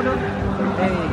seguro. Hey.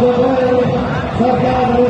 جوڙي